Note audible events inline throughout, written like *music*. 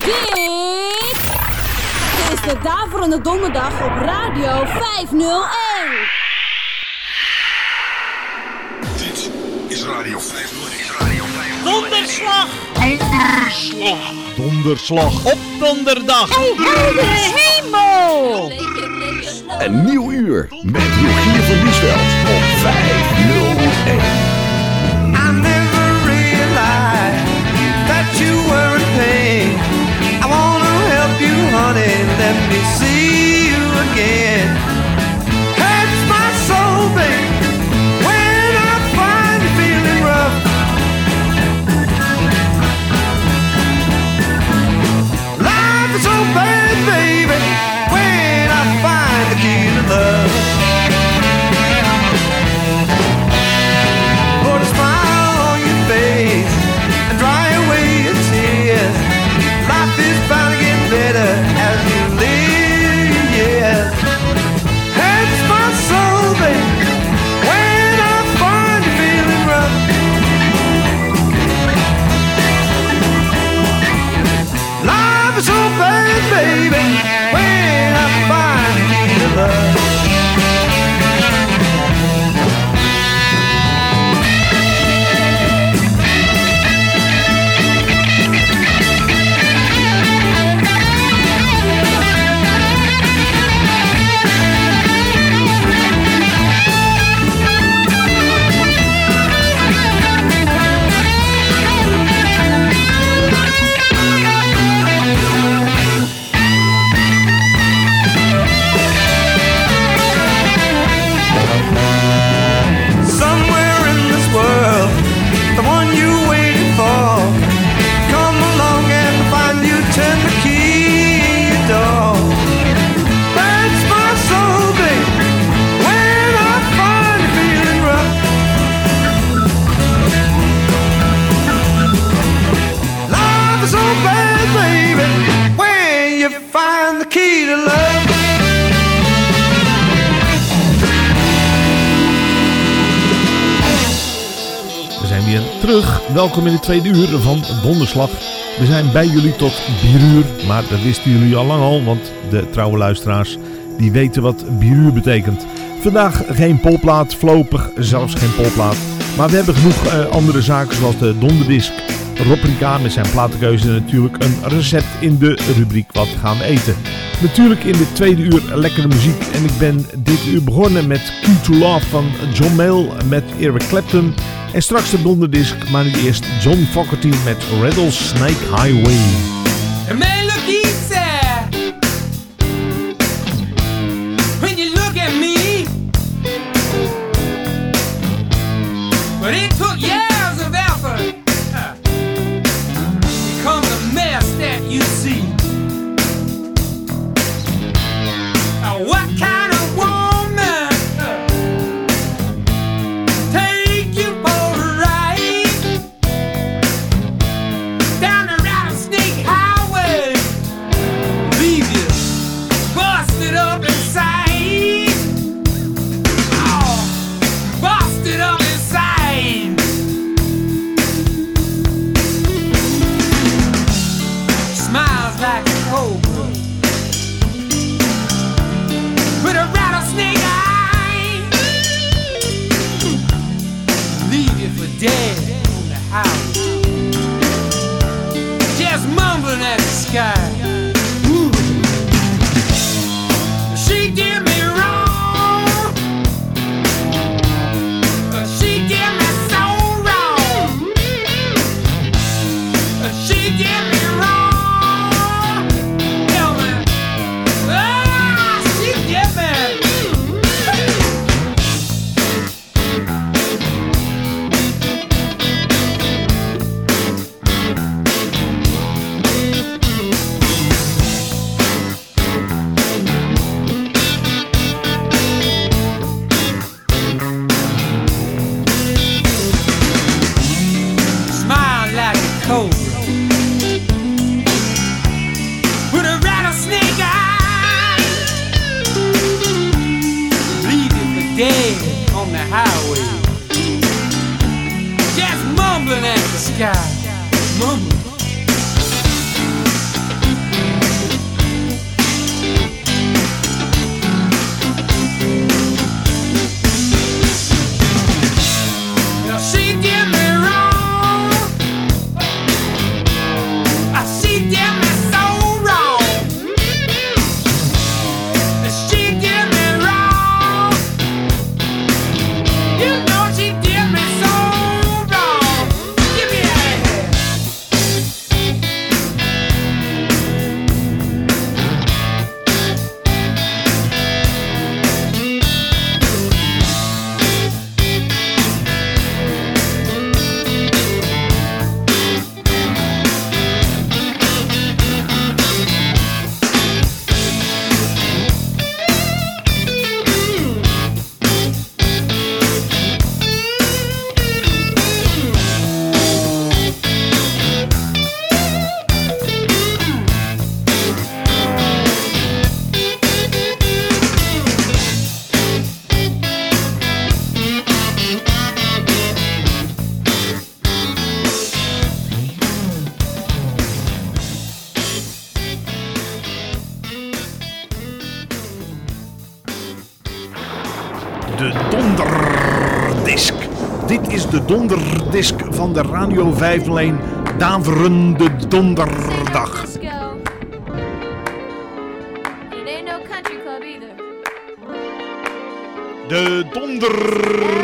Dit is de Daverende Donderdag op Radio 501. Dit is Radio 501. Is Radio 501. Donderslag! Donderslag. Donderslag. Op donderdag! Heldere hemel! Een nieuw uur met Rogier van Diesveld op 501. I never realized that you were honey. Let me see you again. Welkom in de tweede uur van Donderslag. We zijn bij jullie tot 4 uur. Maar dat wisten jullie al lang al, want de trouwe luisteraars die weten wat 4 uur betekent. Vandaag geen polplaat, voorlopig zelfs geen polplaat. Maar we hebben genoeg eh, andere zaken zoals de donderdisc, Rob Rika met zijn platenkeuze en natuurlijk een recept in de rubriek Wat gaan we eten. Natuurlijk in de tweede uur lekkere muziek en ik ben dit uur begonnen met Key to Love van John Mayall met Eric Clapton. En straks de donderdisc, maar nu eerst John Fogerty met Rattlesnake Highway. Radio 501 Daverende Donderdag. De Donderdisc.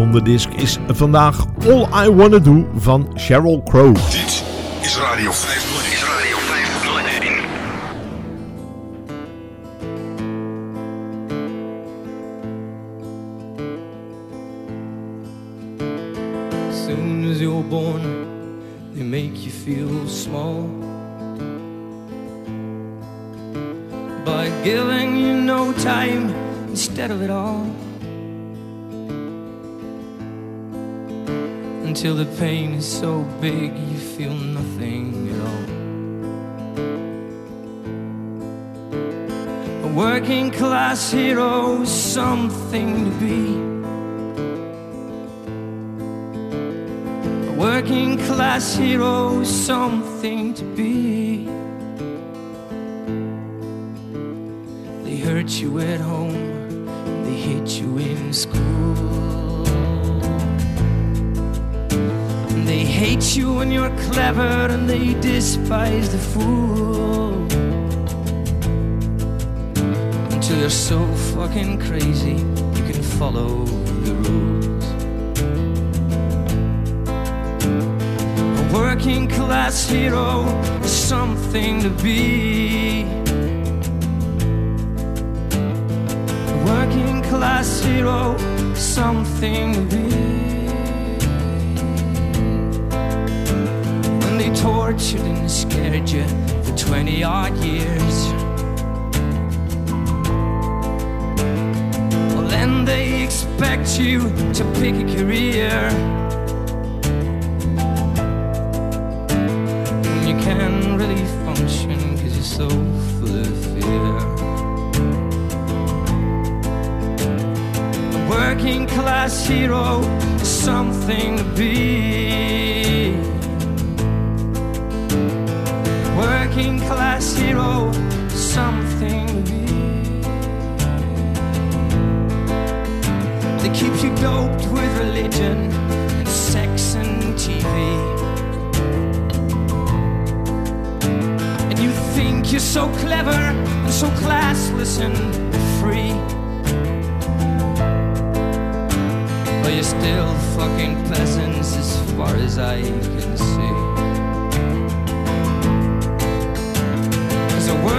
donderdisc is vandaag All I Wanna Do van Sheryl Crow. Dit is Radio 5. until the pain is so big you feel nothing at all. A working class hero is something to be. A working class hero is something to be. They hurt you at home, they hit you in school. Hate you when you're clever and they despise the fool. Until you're so fucking crazy, you can follow the rules. A working class hero is something to be. A working class hero something to be. Tortured and scared you for 20 odd years. Well, then they expect you to pick a career. When you can't really function because you're so full of fear. A working class hero is something to be. Class hero something to be. They keep you doped with religion and sex and TV. And you think you're so clever and so classless and free. But you're still fucking peasants as far as I can see.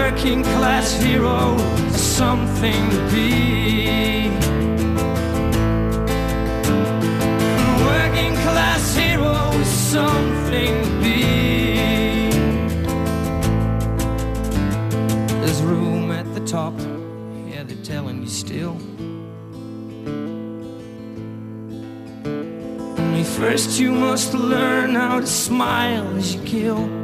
Working class hero something to be. Working class hero something to be. There's room at the top, yeah, they're telling you still. Only first you must learn how to smile as you kill.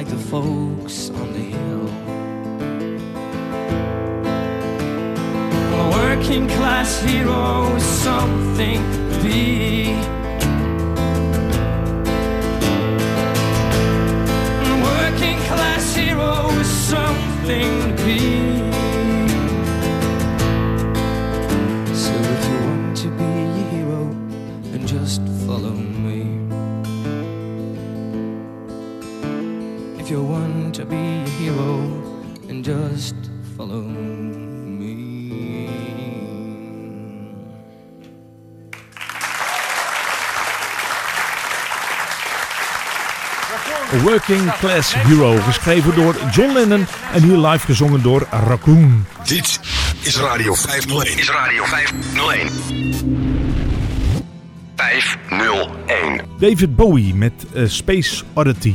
Like the folks on the hill. A working class hero is something to be. A working class hero something to be. So if you want to be a hero, then just follow me. To be a hero, then just follow me. A Working Class Hero, geschreven door John Lennon en hier live gezongen door Raccoon. Dit is Radio 501. Is Radio 501. 501. David Bowie met eh, Space Oddity.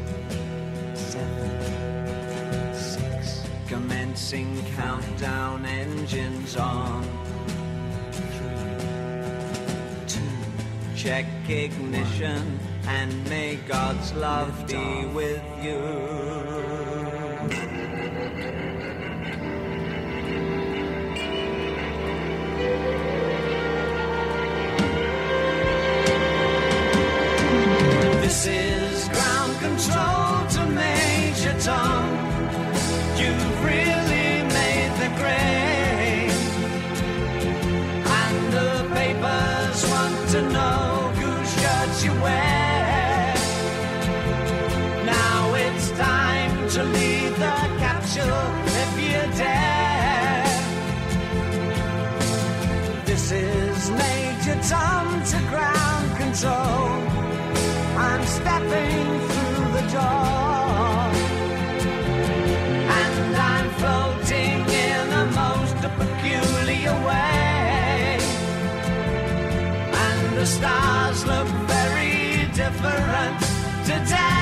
Commencing countdown engines on. Three, two. Check ignition and may God's love be with you. so I'm stepping through the door. And I'm floating in the most peculiar way. And the stars look very different today.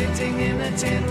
Sitting in a tin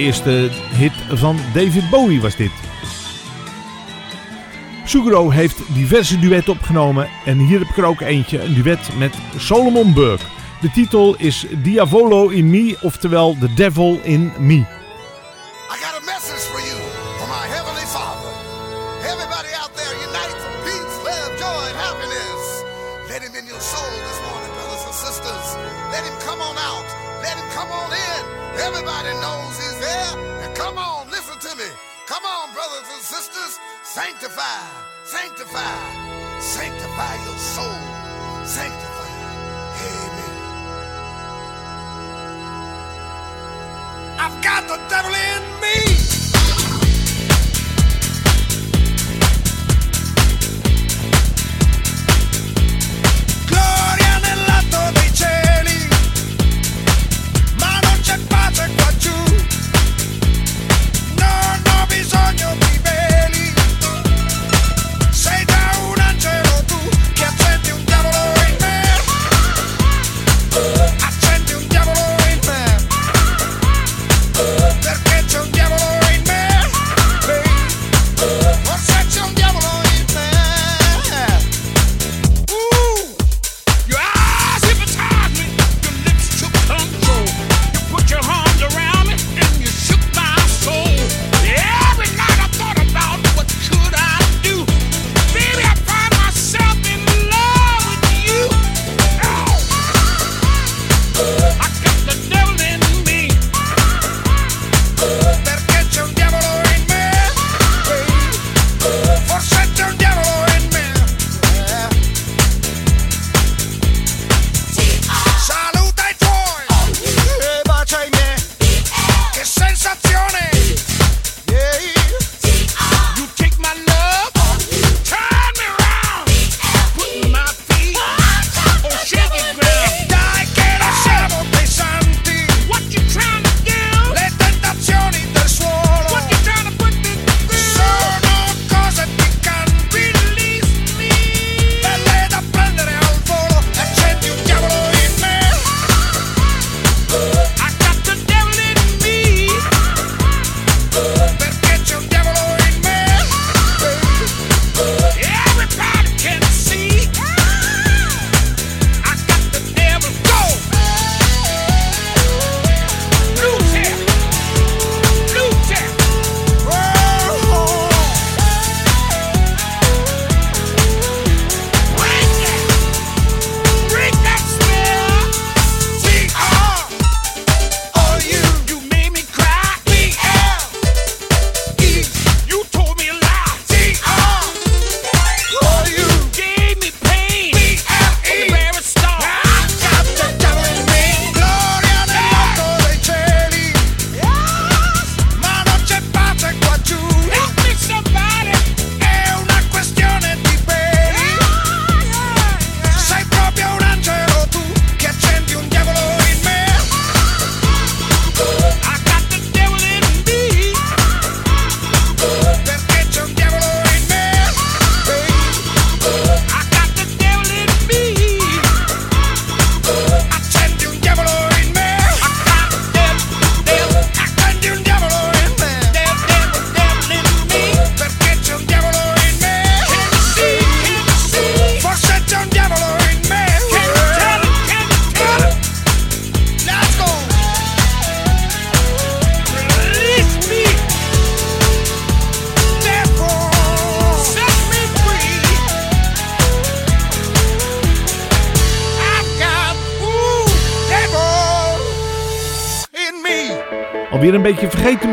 eerste hit van David Bowie was dit. Suguro heeft diverse duetten opgenomen en hier heb ik er ook eentje, een duet met Solomon Burke. De titel is Diavolo in Me, oftewel The Devil in Me.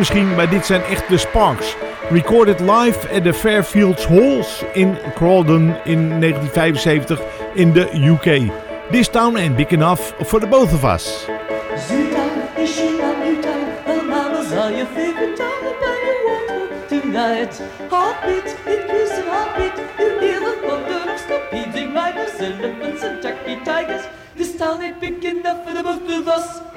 misschien, maar dit zijn echt de Sparks. Recorded live at the Fairfields Halls in Croydon in 1975 in the UK. This town ain't big enough for the both of us. Zootown, is she not new town? Well, mama's all your favorite town. And down you walk tonight. Heartbeat, increase in heartbeat. You hear the thunder of stampeding miners, elephants and turkey tigers. This town ain't big enough for the both of us.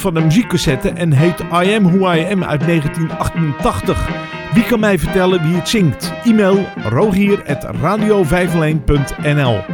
van de muziekcassette en heet I Am Who I Am uit 1988. Wie kan mij vertellen wie het zingt? E-mail rogier.radio501.nl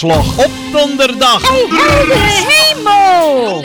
Donderslag. Op donderdag! hemel!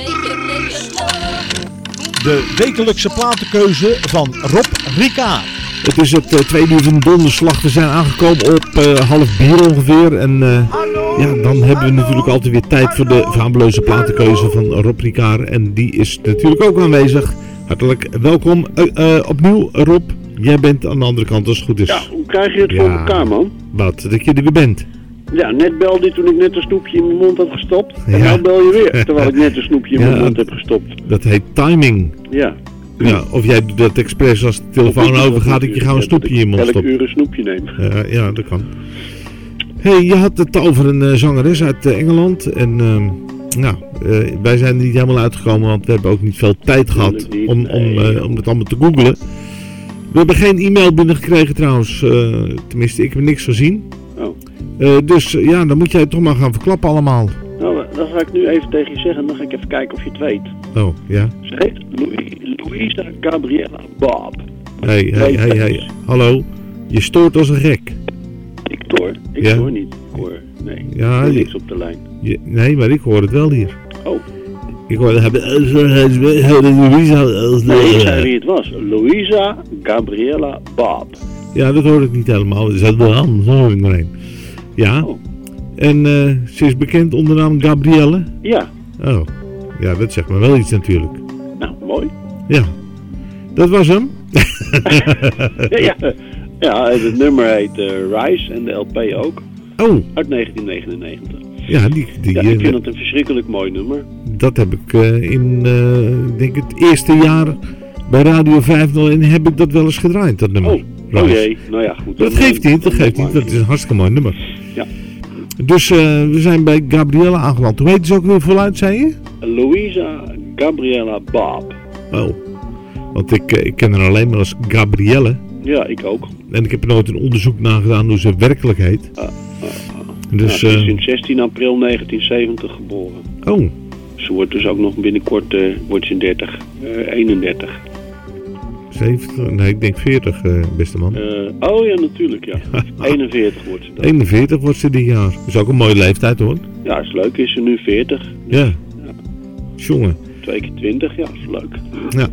De wekelijkse platenkeuze van Rob Rika. Het is het uh, tweede uur van donderslag. We zijn aangekomen op eh, half bier ongeveer. En eh, ja, dan hebben we natuurlijk altijd weer tijd voor de fabuleuze platenkeuze van Rob Ricard. En die is natuurlijk ook aanwezig. Hartelijk welkom Eh, eh, opnieuw Rob. Jij bent aan de andere kant als het goed is. Ja, hoe krijg je het voor elkaar, man? Wat, dat je er weer bent. Ja, net belde je toen ik net een snoepje in mijn mond had gestopt. En Ja. nou bel je weer, *laughs* terwijl ik net een snoepje in Ja. mijn mond heb gestopt. Dat heet timing. Ja. Ja, of jij doet dat expres als de telefoon overgaat, dat je gauw een snoepje in je mond Elk stopt. uur een snoepje neem. Ja, ja, dat kan. hey, je had het over een eh, zangeres uit eh, Engeland. En nou, wij zijn er niet helemaal uitgekomen, want we hebben ook niet veel tijd gehad niet, om, om, nee. om het allemaal te googlen. We hebben geen e-mail binnengekregen trouwens. tenminste, ik heb niks gezien. Eh, dus eh, ja, dan moet jij het toch maar gaan verklappen allemaal. Nou, dan ga ik nu even tegen je zeggen, dan ga ik even kijken of je het weet. Oh, ja. Ze heet Louis, Louisa Gabriella Bob. Hey, hey, hey, hey. Hallo. Je stoort als een gek. Ik hoor, ik Ja. hoor niet. Ik hoor, nee, Ja, ik niks op de lijn. Je, nee, maar ik hoor het wel hier. Oh, Ik hoor het hebben. Louisa. nee, ik zei wie het was. Louisa Gabriella Bob. Ja, dat hoor ik niet helemaal. Dat is wel anders, hoor ik maar. Ja. Oh. En eh, ze is bekend onder de naam Gabrielle. Ja, Oh. Ja, dat zegt me wel iets natuurlijk. nou, mooi. Ja. Dat was hem. *laughs* ja, ja, het nummer heet eh, Rise en de LP ook. Oh, Uit 1999. ja, die, die, Ja, eh, ik vind het een verschrikkelijk mooi nummer. dat heb ik eh, in, eh, ik denk het eerste jaar bij Radio 501 heb ik dat wel eens gedraaid, dat nummer. Oh, oh jee. Nou ja, goed. Dat geeft niet, dat geeft niet. Dat is een hartstikke mooi nummer. Ja. Dus eh, we zijn bij Gabrielle aangeland. Hoe heet ze ook weer voluit, zei je? Louisa Gabriella Bob. Oh. Want ik, eh, ik ken haar alleen maar als Gabrielle. Ja, ik ook. En ik heb er nooit een onderzoek naar gedaan hoe ze werkelijk heet. Ah, Dus, ja, ze is eh, in 16 april 1970 geboren. oh, Ze wordt dus ook nog binnenkort eh, wordt ze 30, eh 31. 70, nee, ik denk 40, eh, beste man. Eh, oh ja, natuurlijk, ja. *laughs* 41 wordt ze dan. 41 wordt ze dit jaar. Dat is ook een mooie leeftijd hoor. Ja, is leuk. Is ze nu 40. Ja. Jongen. Twee keer 20, ja, is leuk. Ja.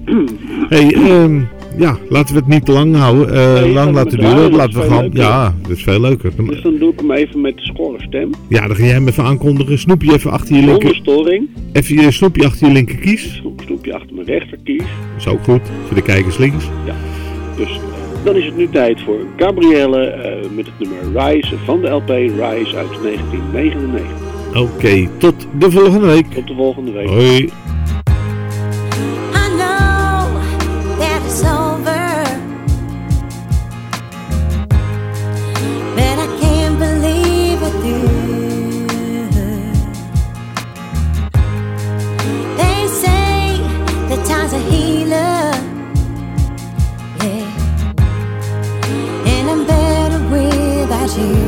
hey, ehm, ja, laten we het niet lang houden. eh, Nee, lang gaan laten duren. Laten we leuker. Ja, dat is veel leuker. Dus dan doe ik hem even met de schorre stem. Ja, dan ga jij hem even aankondigen. Snoepje even achter je linker. storing. Even je snoepje achter je linker kies. Snoep- Snoepje achter mijn rechterkies. Dat is ook goed. Voor de kijkers links. Dus eh, dan is het nu tijd voor Gabrielle eh, met het nummer Rise van de LP Rise uit 1999. Oké, tot de volgende week. Tot de volgende week. Hoi. energy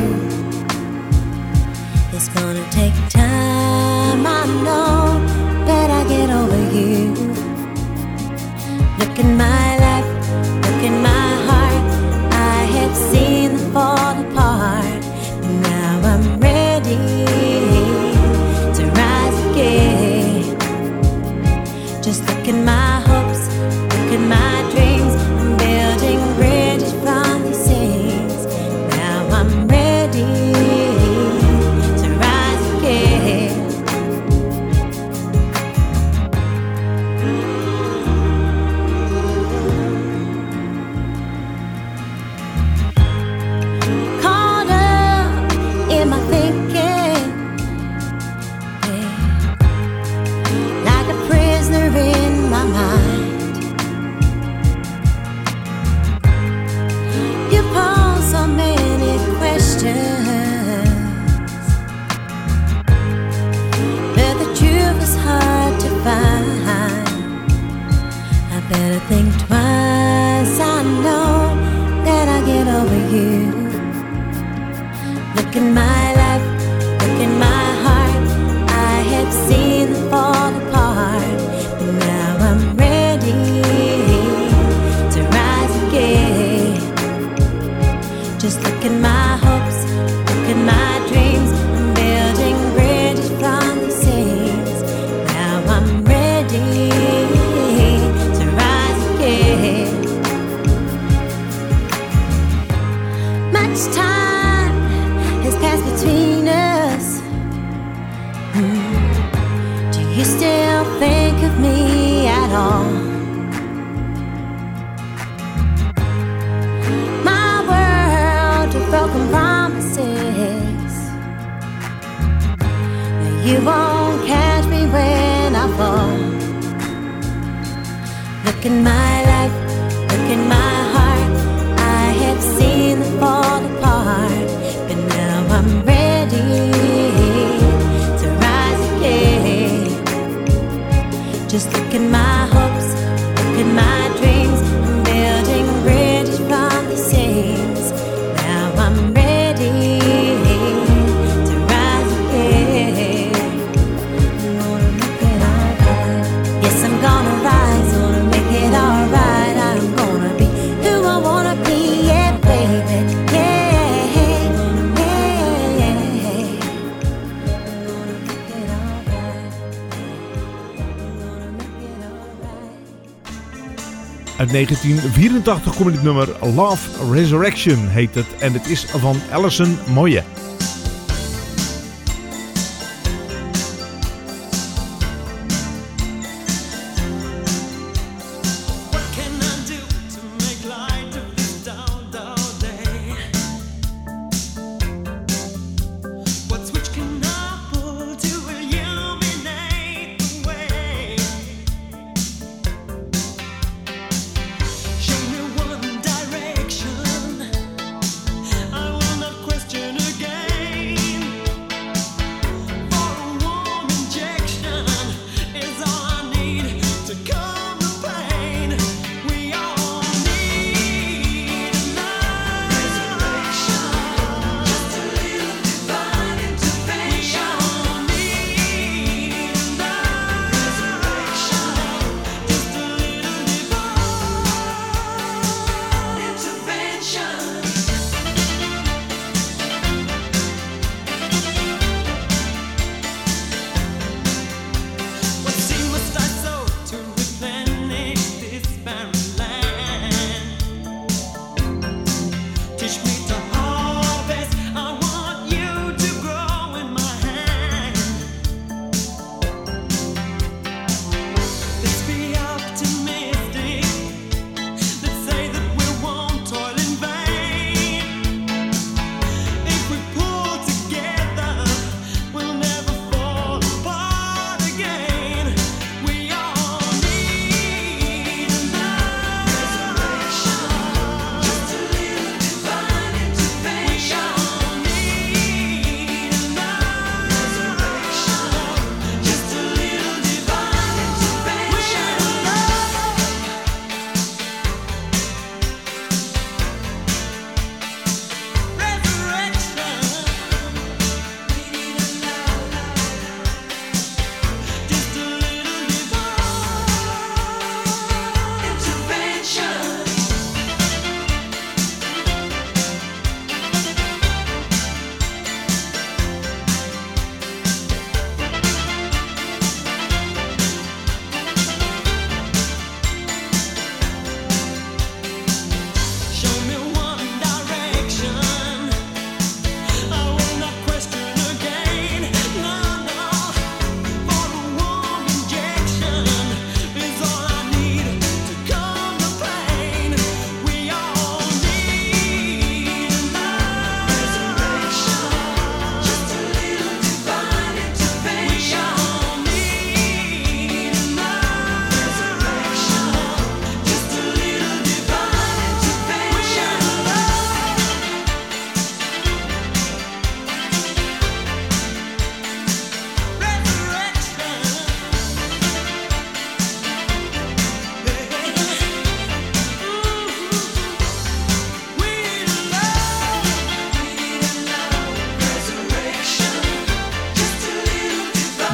Just look at my hopes, look at my 1984 komt dit nummer Love Resurrection heet het en het is van Alison Moye.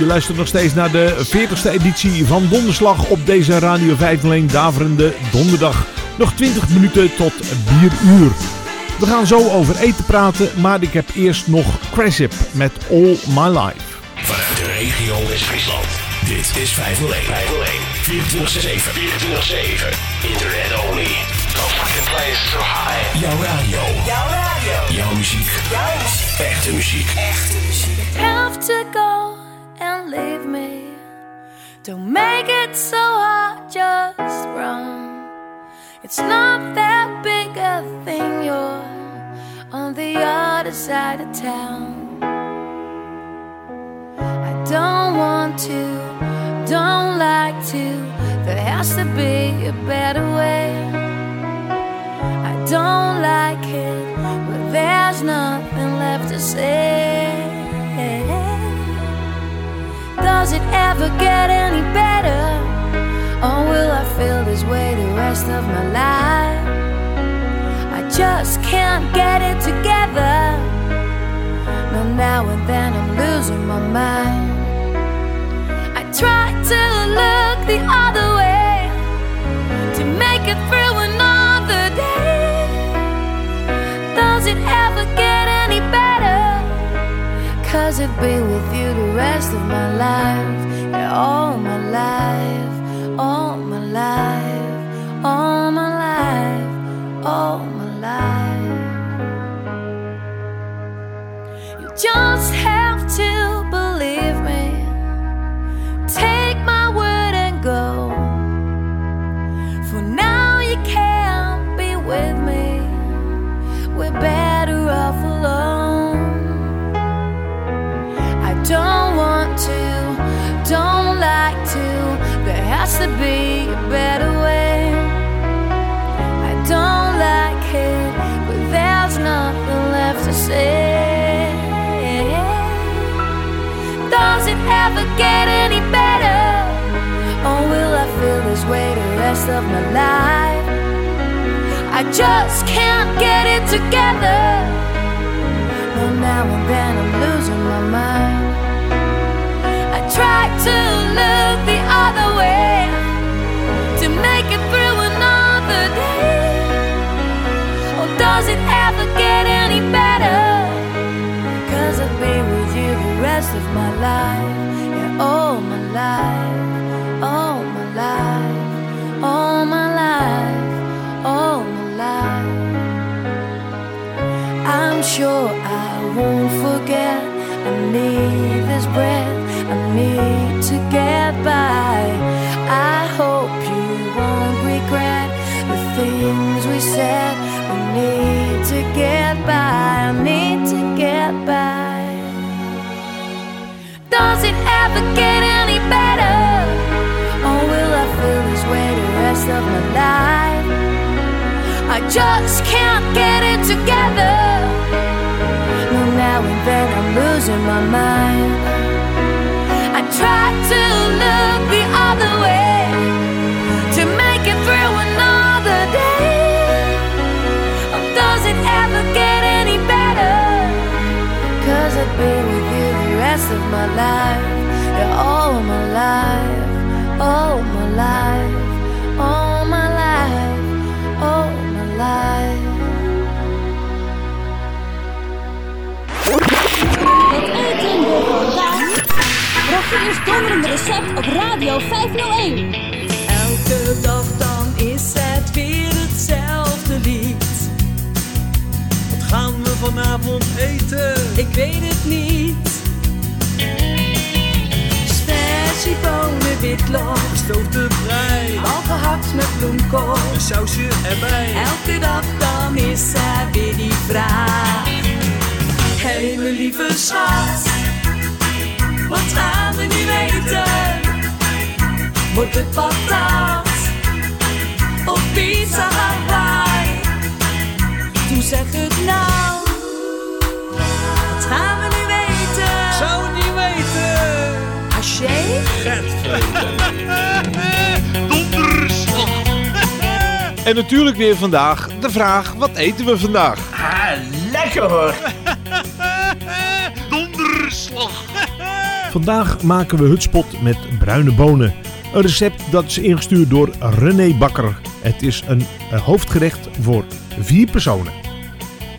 luistert nog steeds naar de 40ste editie van Donderslag op deze Radio 501 Daverende Donderdag. Nog 20 minuten tot 4 uur. We gaan zo over eten praten, maar ik heb eerst nog Craship met All My Life. Vanuit de regio West-Friesland, dit is 501. 501. 24 the Internet only. No fucking place so high. Jouw radio. Jouw radio. Jouw muziek. Jouw muziek. Echte muziek. Echte muziek. Have to go. Leave me. Don't make it so hard, just run. It's not that big a thing, you're on the other side of town. I don't want to, don't like to, there has to be a better way. I don't like it, but there's nothing left to say. Does it ever get any better? Or will I feel this way the rest of my life? I just can't get it together. No, now and then I'm losing my mind. I try to look the other way to make it through another day. Does it ever get? Cause it'd be with you the rest of my life. Yeah, all my life, all my life, all my life, all my life. Of my life? I just can't get it together. No, now and then I'm losing my mind. I try to look the other way to make it through another day. Or does it ever get any better? Cause I'll be with you the rest of my life. Yeah, all my life, sure I won't forget. I need this breath, I need to get by. I hope you won't regret the things we said. We need to get by, I need to get by. Does it ever get any better? Or will I feel this way the rest of my life? I just can't get it together. And I'm losing my mind. I try to look the other way to make it through another day. Or does it ever get any better? Cause I'd be with you the rest of my life. Yeah, all my life, all my life, Rogiers donderende recept op Radio 501. Elke dag dan is het weer hetzelfde lied. Wat gaan we vanavond eten? Ik weet het niet. Spersiebonen, witlof, Gestoofde brei, al gehakt met bloemkool. een sausje erbij. Elke dag dan is er weer die vraag. Mijn lieve schat, wat gaan we nu eten? Wordt het patat of pizza Hawaii? Toen zeg het nou, wat gaan we nu eten? Zou het niet weten. Haché? *laughs* Donderslag. En natuurlijk weer vandaag de vraag, wat eten we vandaag? Ah, lekker hoor. Vandaag maken we hutspot met bruine bonen. Een recept dat is ingestuurd door René Bakker. Het is een hoofdgerecht voor vier personen.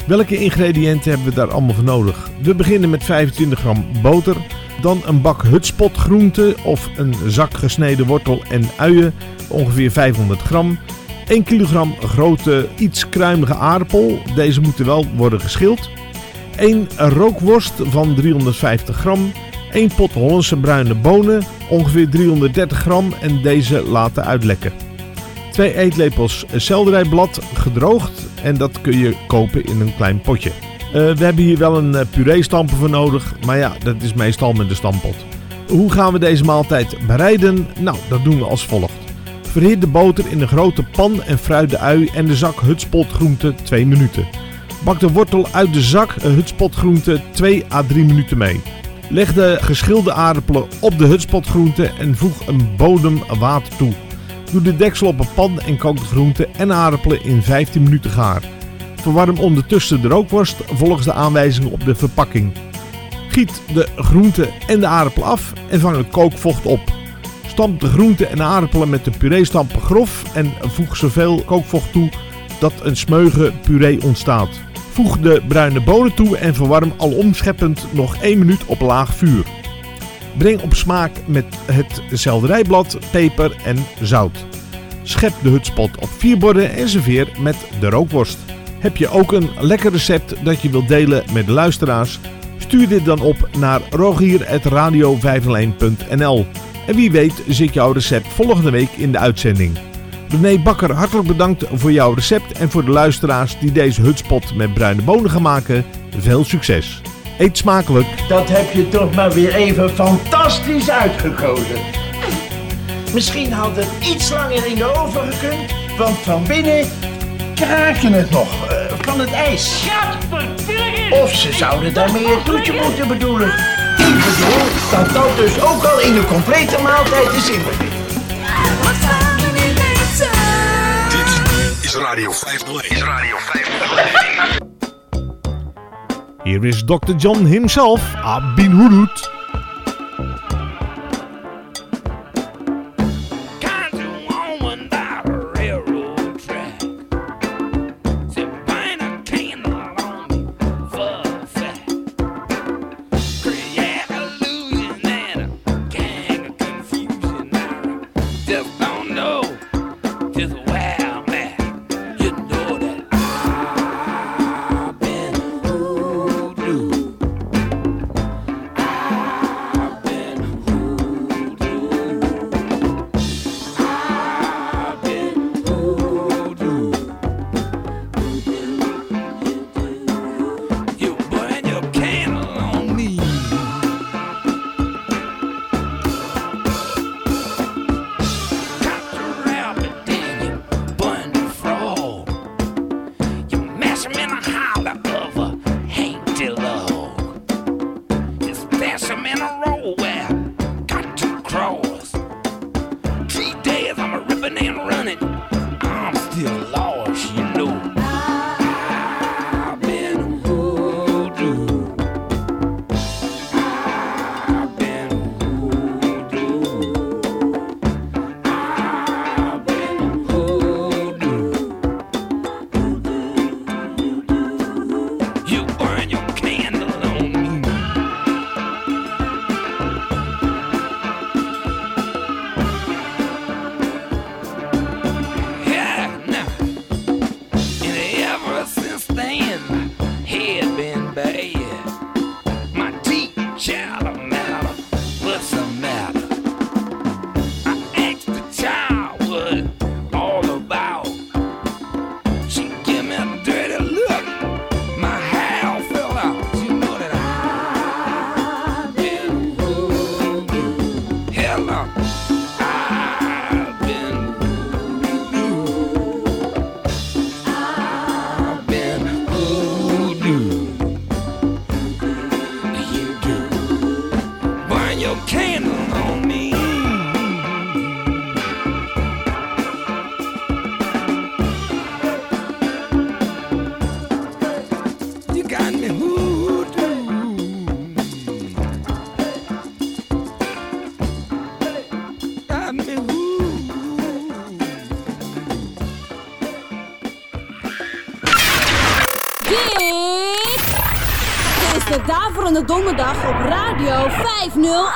Welke ingrediënten hebben we daar allemaal voor nodig? We beginnen met 25 gram boter, dan een bak hutspot groente of een zak gesneden wortel en uien, ongeveer 500 gram. 1 kilogram grote, iets kruimige aardappel, deze moeten wel worden geschild. 1 rookworst van 350 gram. 1 pot Hollandse bruine bonen, ongeveer 330 gram en deze laten uitlekken. 2 eetlepels selderijblad gedroogd en dat kun je kopen in een klein potje. Eh, we hebben hier wel een uh, puree-stamper voor nodig, maar ja, dat is meestal met de stampot. Hoe gaan we deze maaltijd bereiden? Nou, dat doen we als volgt. Verhit de boter in een grote pan en fruit de ui en de zak hutspotgroente 2 minuten. Bak de wortel uit de zak hutspotgroente 2 à 3 minuten mee. Leg de geschilde aardappelen op de hutspotgroente en voeg een bodem water toe. Doe de deksel op een pan en kook de groenten en aardappelen in 15 minuten gaar. Verwarm ondertussen de rookworst volgens de aanwijzingen op de verpakking. Giet de groenten en de aardappel af en vang het kookvocht op. Stamp de groenten en aardappelen met de puree-stamper grof en voeg zoveel kookvocht toe dat een smeuige puree ontstaat. Voeg de bruine bonen toe en verwarm al omscheppend nog 1 minuut op laag vuur. Breng op smaak met het selderijblad, peper en zout. Schep de hutspot op vier borden en serveer met de rookworst. Heb je ook een lekker recept dat je wilt delen met de luisteraars? Stuur dit dan op naar rogier.radio501.nl En wie weet zit jouw recept volgende week in de uitzending. René Bakker, hartelijk bedankt voor jouw recept en voor de luisteraars die deze hutspot met bruine bonen gaan maken. Veel succes! Eet smakelijk! Dat heb je toch maar weer even fantastisch uitgekozen. Misschien had het iets langer in de oven gekund, want van binnen kraken het nog eh, van het ijs. Of ze zouden daarmee een toetje moeten bedoelen. Ik bedoel dat dat dus ook al in de complete maaltijd is inbegrepen. Radio 501. Is Radio 501. Hier is Dr. John himself, Abin Hudud. Radio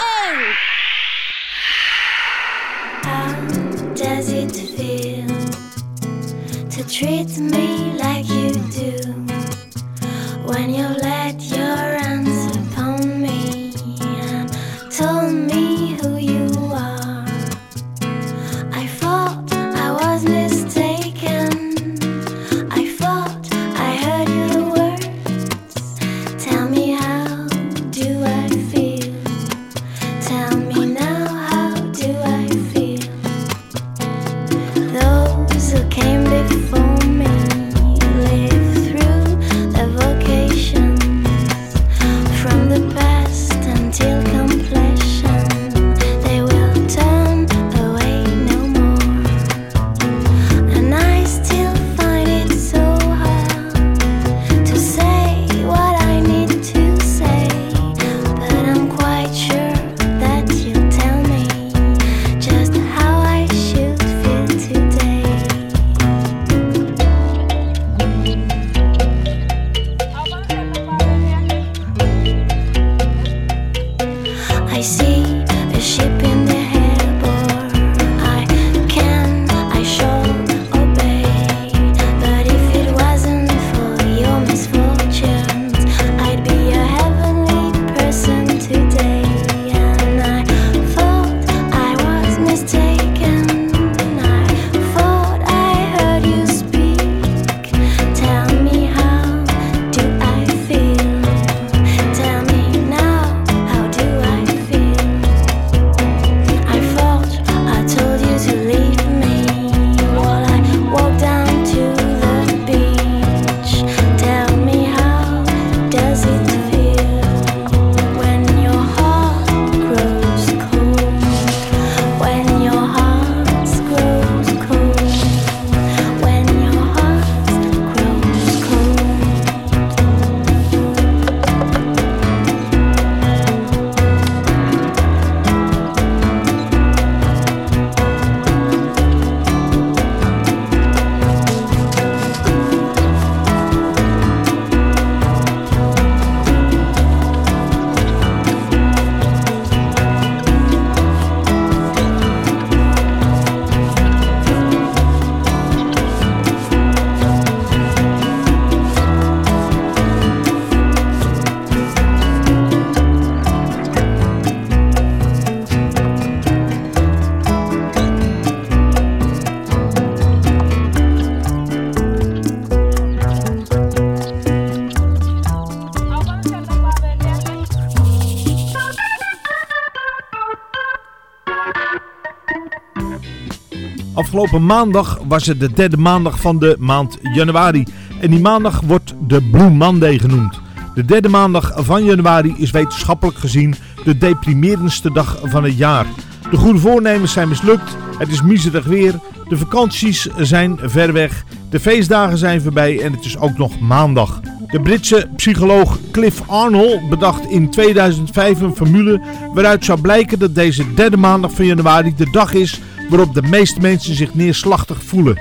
Afgelopen maandag was het de derde maandag van de maand januari. En die maandag wordt de Blue Monday genoemd. De derde maandag van januari is wetenschappelijk gezien de deprimerendste dag van het jaar. De goede voornemens zijn mislukt, het is miserig weer, de vakanties zijn ver weg, de feestdagen zijn voorbij en het is ook nog maandag. De Britse psycholoog Cliff Arnold bedacht in 2005 een formule waaruit zou blijken dat deze derde maandag van januari de dag is waarop de meeste mensen zich neerslachtig voelen.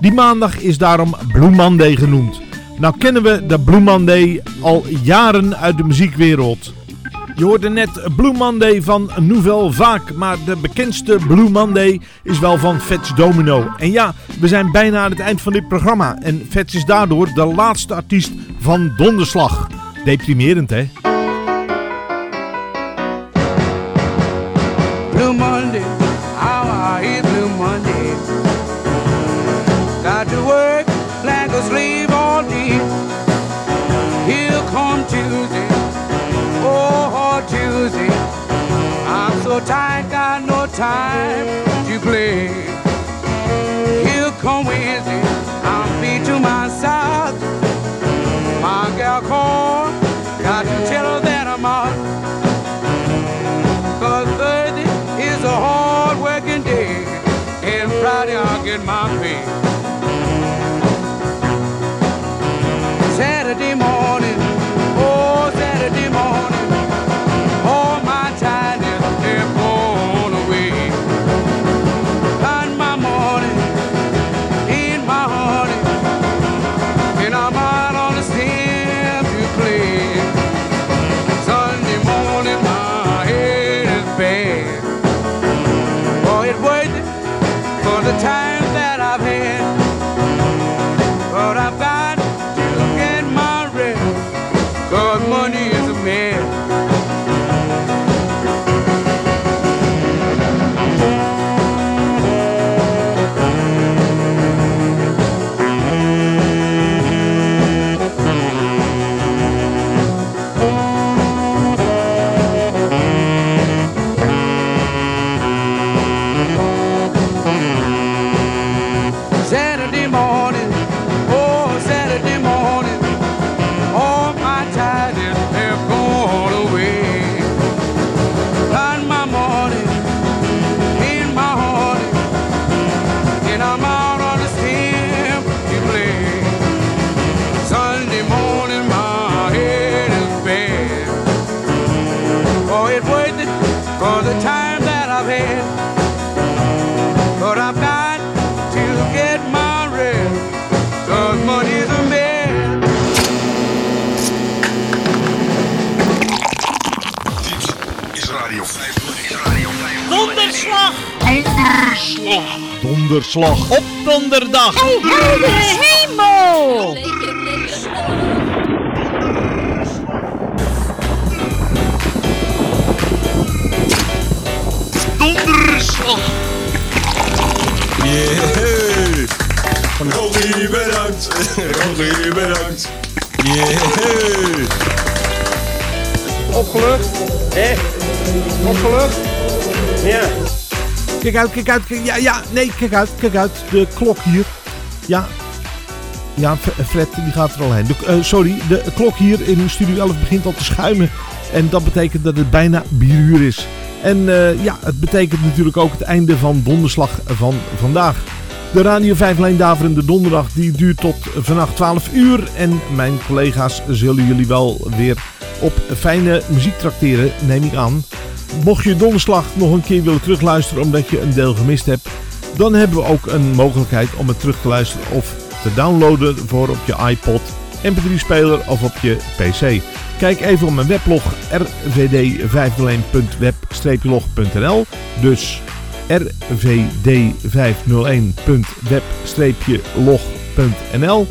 Die maandag is daarom Blue Monday genoemd. Nou kennen we de Blue Monday al jaren uit de muziekwereld. Je hoorde net Blue Monday van Nouvelle Vaak, maar de bekendste Blue Monday is wel van Fats Domino. En ja, we zijn bijna aan het eind van dit programma en Fats is daardoor de laatste artiest van Donderslag. Deprimerend hè? I'm got no time to play. Here come Wednesday, I'm beat to my myself. My gal called, got to tell her that I'm out. Cause Thursday is a hard working day, and Friday I'll get my pay. Donderslag op donderdag. Hey, heldere hemel! Donderslag. Yeah. Rogie, bedankt. Rogie, bedankt. Yeah. Opgelucht? Hé? Opgelucht? Ja. Kijk uit, kijk uit. Kijk, ja, ja, nee, kijk uit, kijk uit. De klok hier. Ja. Ja, Fred, die gaat er al heen. Eh, sorry, de klok hier in Studio 11 begint al te schuimen. En dat betekent dat het bijna bieruur is. En eh, ja, het betekent natuurlijk ook het einde van donderslag van vandaag. De Radio 5 Lijn Daverende Donderdag die duurt tot vannacht 12 uur. En mijn collega's zullen jullie wel weer op fijne muziek trakteren, neem ik aan. Mocht je donderslag nog een keer willen terugluisteren omdat je een deel gemist hebt, dan hebben we ook een mogelijkheid om het terug te luisteren of te downloaden voor op je iPod, mp3-speler of op je PC. Kijk even op mijn weblog rvd501.web-log.nl Dus rvd501.web-log.nl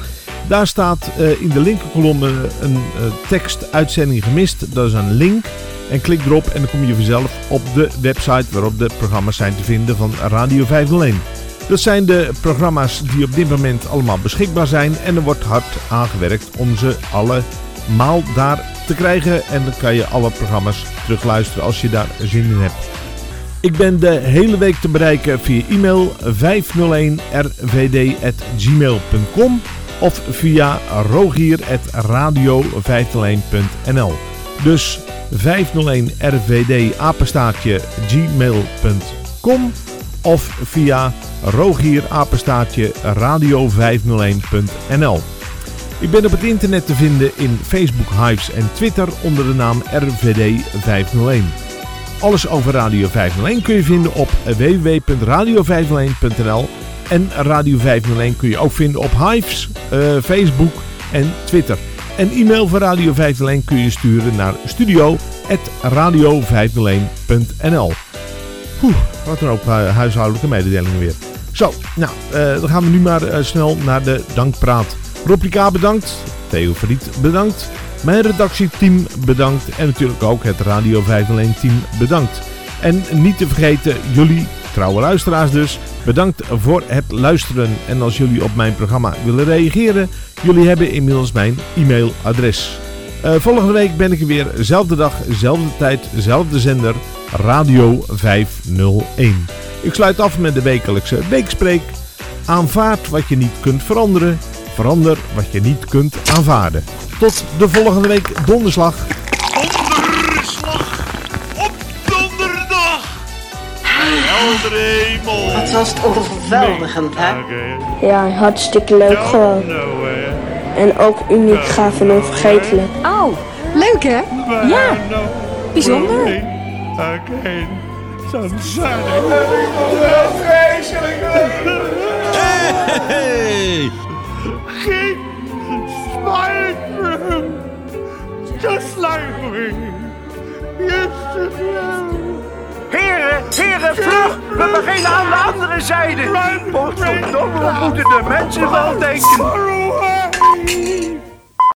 Daar staat eh, in de linkerkolom een eh, tekst uitzending gemist. Dat is een link. En klik erop en dan kom je vanzelf op de website waarop de programma's zijn te vinden van Radio 501. Dat zijn de programma's die op dit moment allemaal beschikbaar zijn. En er wordt hard aangewerkt om ze allemaal daar te krijgen. En dan kan je alle programma's terugluisteren als je daar zin in hebt. Ik ben de hele week te bereiken via e-mail 501rvd.gmail.com of via rogier.radio501.nl Dus 501rvd apenstaartje gmail.com of via rogier apenstaartje radio501.nl Ik ben op het internet te vinden in Facebook, Hives en Twitter onder de naam RVD 501. Alles over Radio 501 kun je vinden op www.radio501.nl en Radio 501 kun je ook vinden op Hives, eh, Facebook en Twitter. En e-mail van Radio 501 kun je sturen naar studio.radio501.nl Oeh, wat een hoop eh, huishoudelijke mededelingen weer. Zo, nou, eh, dan gaan we nu maar eh, snel naar de dankpraat. Rika bedankt, Theo Verriet bedankt, mijn redactieteam bedankt en natuurlijk ook het Radio 501 team bedankt. En niet te vergeten, jullie, trouwe luisteraars dus, bedankt voor het luisteren. En als jullie op mijn programma willen reageren, jullie hebben inmiddels mijn e-mailadres. Eh, volgende week ben ik er weer, zelfde dag, zelfde tijd, zelfde zender, Radio 501. Ik sluit af met de wekelijkse weekspreek. Aanvaard wat je niet kunt veranderen, verander wat je niet kunt aanvaarden. Tot de volgende week. Donderslag Wat was het overweldigend, hè? Ja, hartstikke leuk gewoon. En ook uniek, gaaf en onvergetelijk. Oh, leuk hè? Ja, bijzonder. Hey! Keep smiling through, just like we used to do. Heren, heren, vlug! We beginnen aan de andere zijde. Godverdomme, we moeten de mensen wel denken.